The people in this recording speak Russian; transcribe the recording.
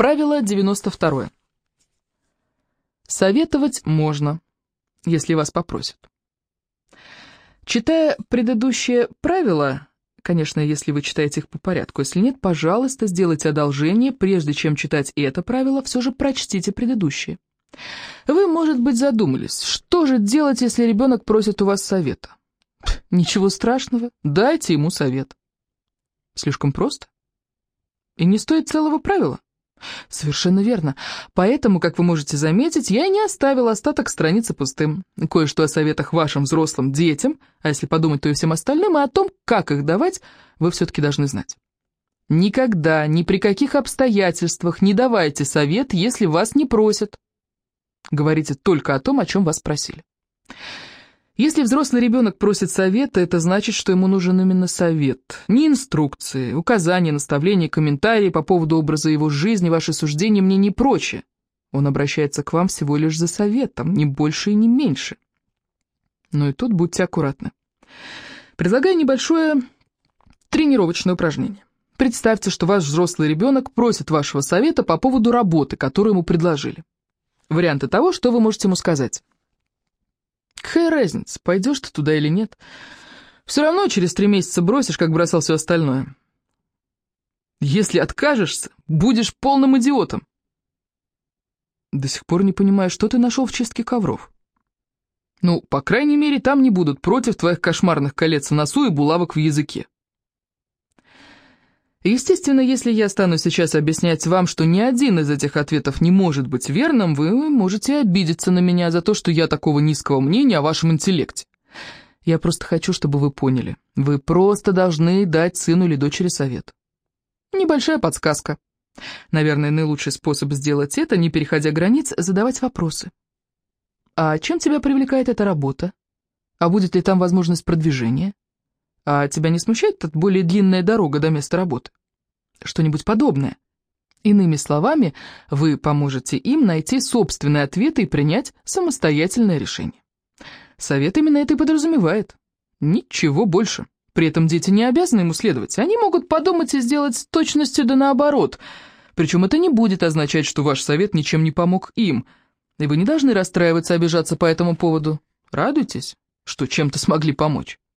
Правило 92. Советовать можно, если вас попросят. Читая предыдущее правило, конечно, если вы читаете их по порядку, если нет, пожалуйста, сделайте одолжение, прежде чем читать это правило, все же прочтите предыдущее. Вы, может быть, задумались, что же делать, если ребенок просит у вас совета? Ничего страшного, дайте ему совет. Слишком просто? И не стоит целого правила? Совершенно верно. Поэтому, как вы можете заметить, я не оставил остаток страницы пустым. Кое-что о советах вашим взрослым детям, а если подумать, то и всем остальным, и о том, как их давать, вы все-таки должны знать. Никогда, ни при каких обстоятельствах не давайте совет, если вас не просят. Говорите только о том, о чем вас просили. Если взрослый ребенок просит совета, это значит, что ему нужен именно совет. Не инструкции, указания, наставления, комментарии по поводу образа его жизни, ваши суждения мне не прочее. Он обращается к вам всего лишь за советом, не больше и не меньше. Но и тут будьте аккуратны. Предлагаю небольшое тренировочное упражнение. Представьте, что ваш взрослый ребенок просит вашего совета по поводу работы, которую ему предложили. Варианты того, что вы можете ему сказать. Какая разница, пойдешь ты туда или нет? Все равно через три месяца бросишь, как бросал все остальное. Если откажешься, будешь полным идиотом. До сих пор не понимаю, что ты нашел в чистке ковров. Ну, по крайней мере, там не будут против твоих кошмарных колец в носу и булавок в языке. Естественно, если я стану сейчас объяснять вам, что ни один из этих ответов не может быть верным, вы можете обидеться на меня за то, что я такого низкого мнения о вашем интеллекте. Я просто хочу, чтобы вы поняли. Вы просто должны дать сыну или дочери совет. Небольшая подсказка. Наверное, наилучший способ сделать это, не переходя границ, задавать вопросы. А чем тебя привлекает эта работа? А будет ли там возможность продвижения? А тебя не смущает эта более длинная дорога до места работы? Что-нибудь подобное. Иными словами, вы поможете им найти собственные ответы и принять самостоятельное решение. Совет именно это и подразумевает. Ничего больше. При этом дети не обязаны ему следовать. Они могут подумать и сделать с точностью да наоборот. Причем это не будет означать, что ваш совет ничем не помог им. И вы не должны расстраиваться, обижаться по этому поводу. Радуйтесь, что чем-то смогли помочь.